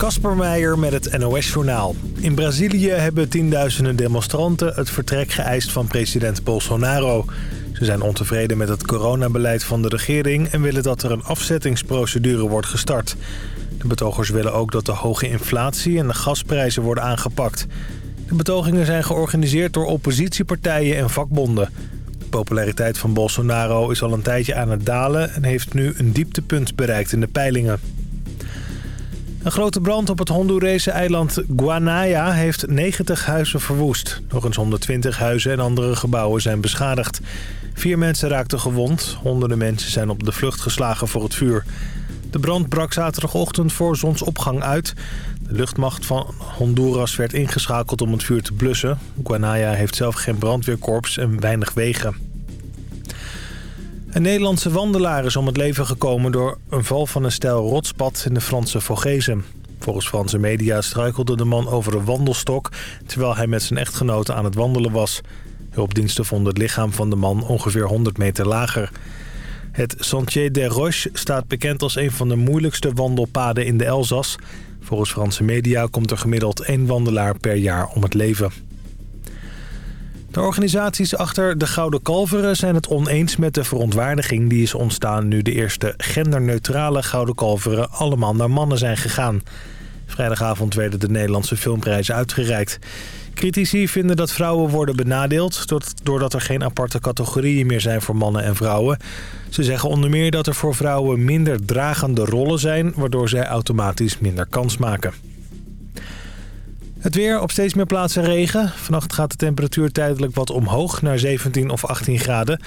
Kasper Meijer met het NOS-journaal. In Brazilië hebben tienduizenden demonstranten het vertrek geëist van president Bolsonaro. Ze zijn ontevreden met het coronabeleid van de regering... en willen dat er een afzettingsprocedure wordt gestart. De betogers willen ook dat de hoge inflatie en de gasprijzen worden aangepakt. De betogingen zijn georganiseerd door oppositiepartijen en vakbonden. De populariteit van Bolsonaro is al een tijdje aan het dalen... en heeft nu een dieptepunt bereikt in de peilingen. Een grote brand op het Hondurese eiland Guanaya heeft 90 huizen verwoest. Nog eens 120 huizen en andere gebouwen zijn beschadigd. Vier mensen raakten gewond. Honderden mensen zijn op de vlucht geslagen voor het vuur. De brand brak zaterdagochtend voor zonsopgang uit. De luchtmacht van Honduras werd ingeschakeld om het vuur te blussen. Guanaya heeft zelf geen brandweerkorps en weinig wegen. Een Nederlandse wandelaar is om het leven gekomen door een val van een stijl rotspad in de Franse Vogezen. Volgens Franse media struikelde de man over een wandelstok... terwijl hij met zijn echtgenote aan het wandelen was. Hulpdiensten vonden het lichaam van de man ongeveer 100 meter lager. Het Sentier des Roches staat bekend als een van de moeilijkste wandelpaden in de Elzas. Volgens Franse media komt er gemiddeld één wandelaar per jaar om het leven. De organisaties achter de Gouden Kalveren zijn het oneens met de verontwaardiging die is ontstaan nu de eerste genderneutrale Gouden Kalveren allemaal naar mannen zijn gegaan. Vrijdagavond werden de Nederlandse filmprijzen uitgereikt. Critici vinden dat vrouwen worden benadeeld... doordat er geen aparte categorieën meer zijn voor mannen en vrouwen. Ze zeggen onder meer dat er voor vrouwen minder dragende rollen zijn... waardoor zij automatisch minder kans maken. Het weer op steeds meer plaatsen regen. Vannacht gaat de temperatuur tijdelijk wat omhoog naar 17 of 18 graden.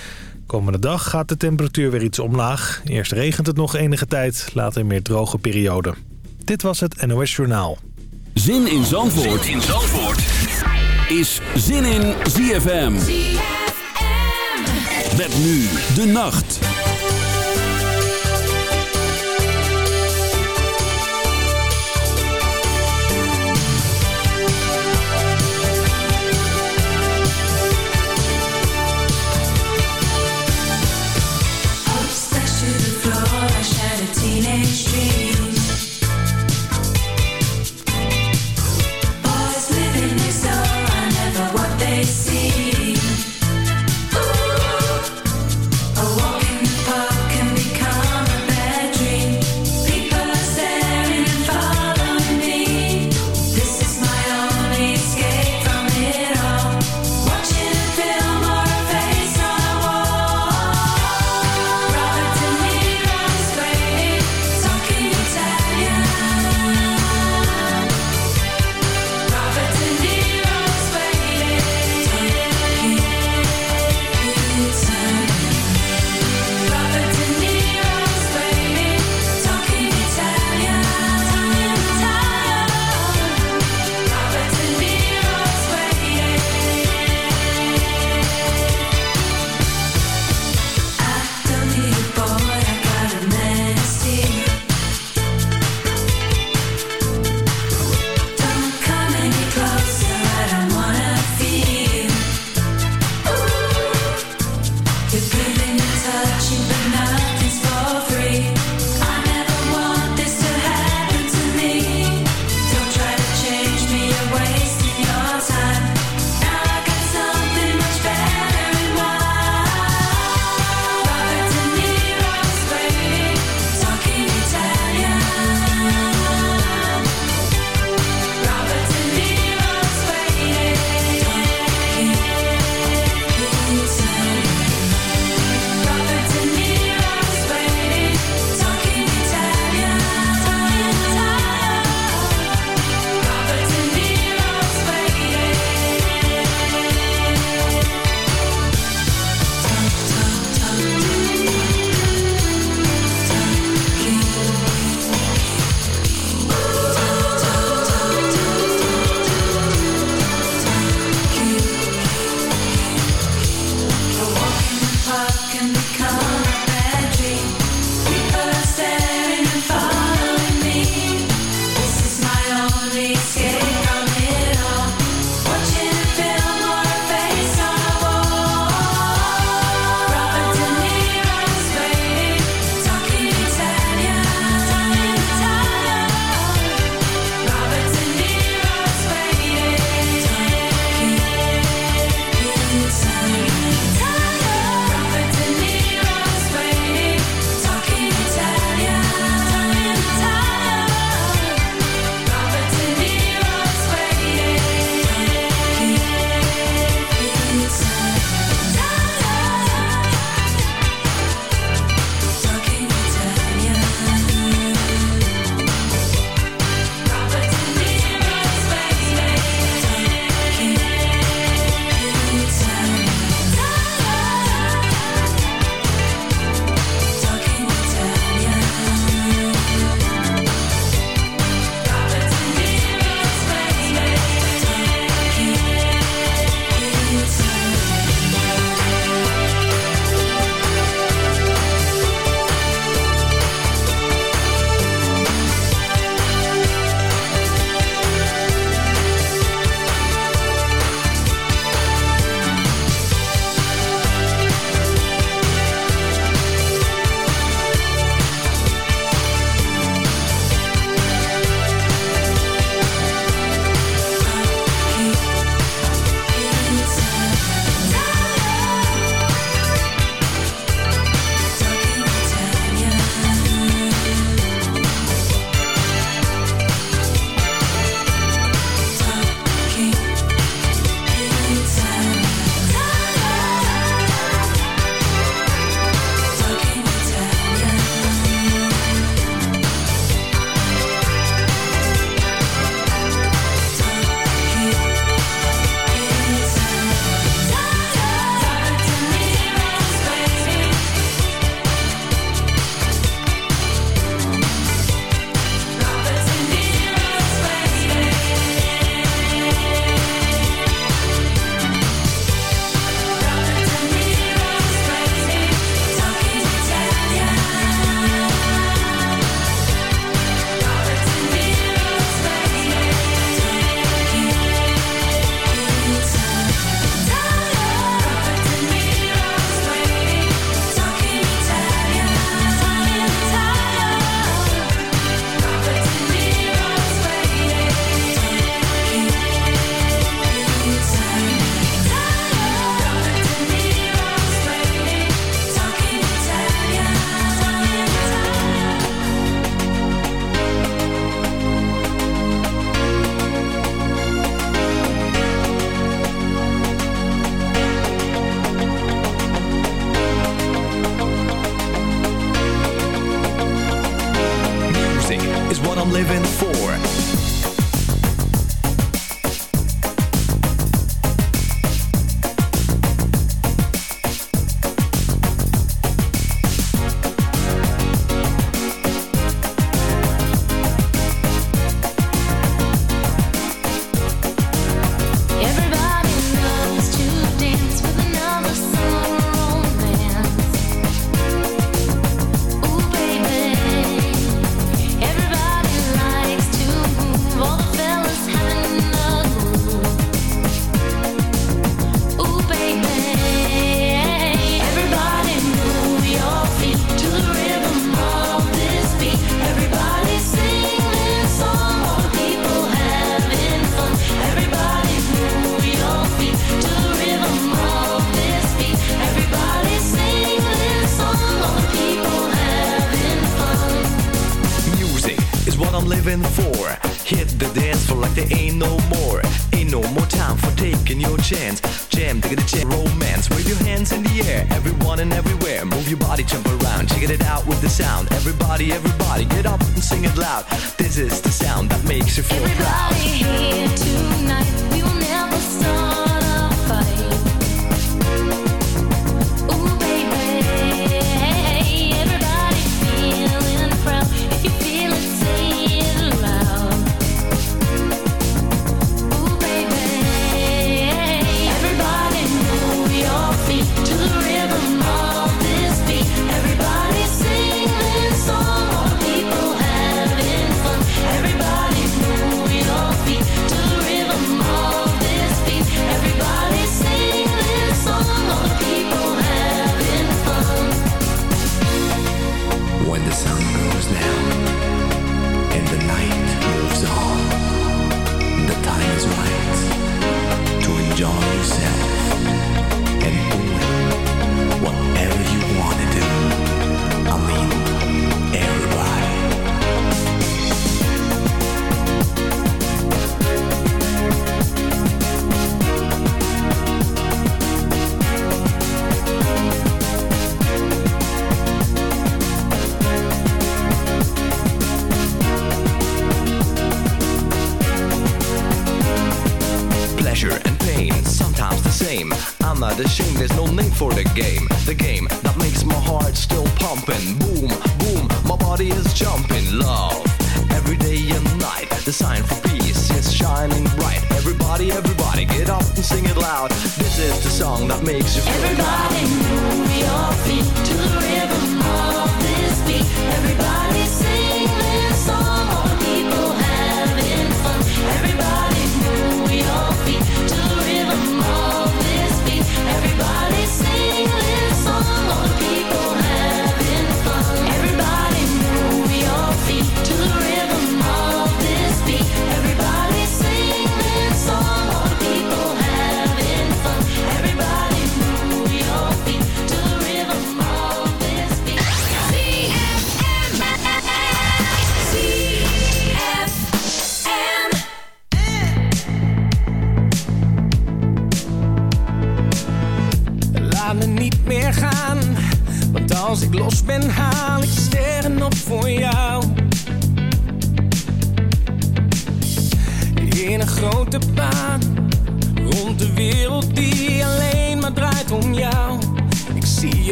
Komende dag gaat de temperatuur weer iets omlaag. Eerst regent het nog enige tijd, later meer droge periode. Dit was het NOS Journaal. Zin in Zandvoort, zin in Zandvoort. is Zin in ZFM. ZFM. Met nu de nacht.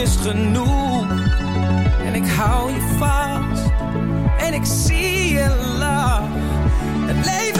Is genoeg. En ik hou je vast en ik zie je lach. Het leven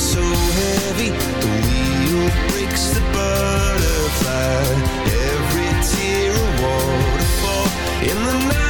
so heavy. The wheel breaks the butterfly. Every tear a waterfall. In the night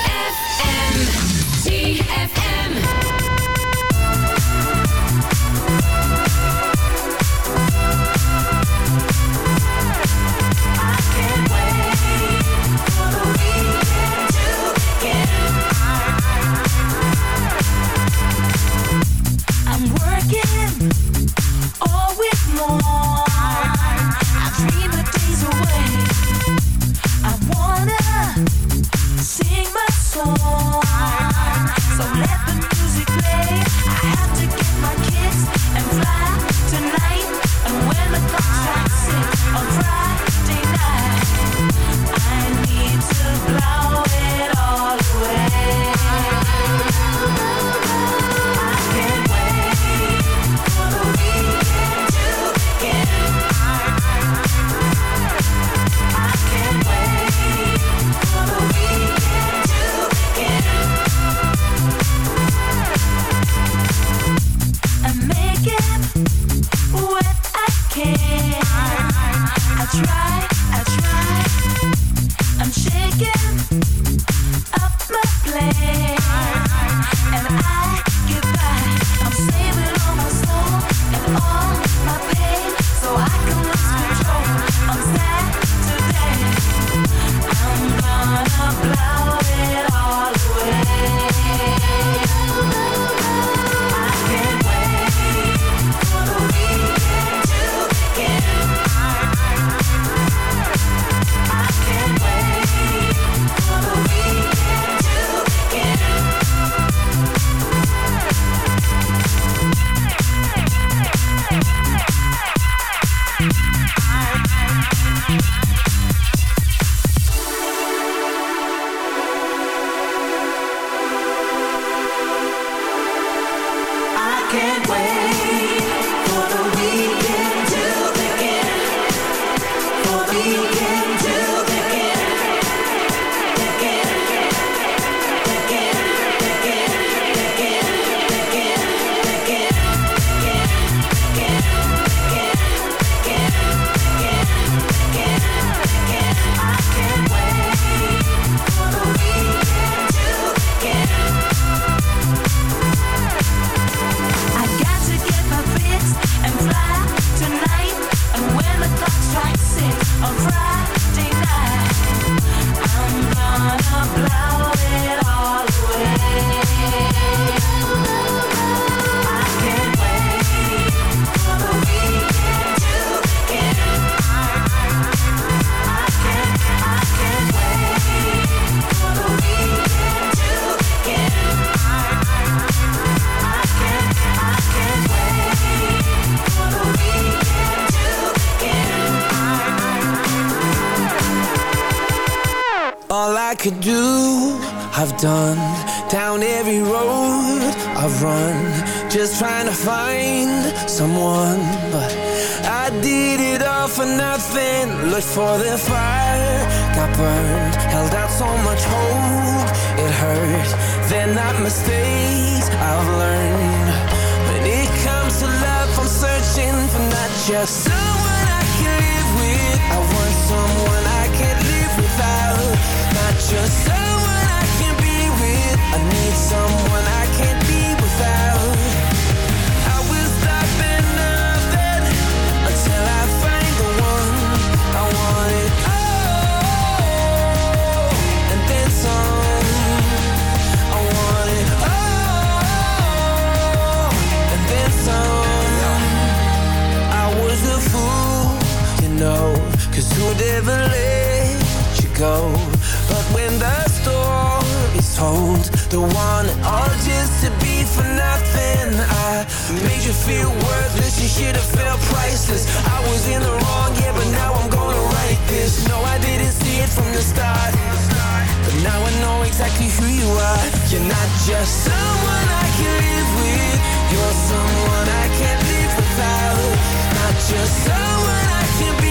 Made you feel worthless, you should have felt priceless. I was in the wrong, yeah, but now I'm gonna write this. No, I didn't see it from the start. But now I know exactly who you are. You're not just someone I can live with. You're someone I can't live without. Not just someone I can be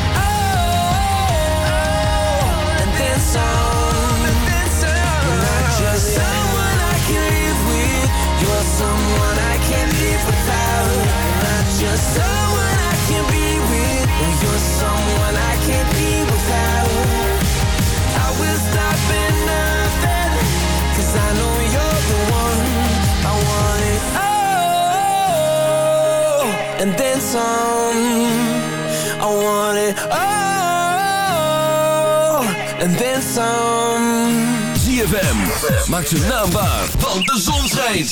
someone I can't live without. Not just someone I can be with. You're someone I can't be without. I will stop at nothing, 'cause I know you're the one. I want it all, and then some. I want it all, and then some. ZFM. Maak zijn naam waar, want de zon schijnt.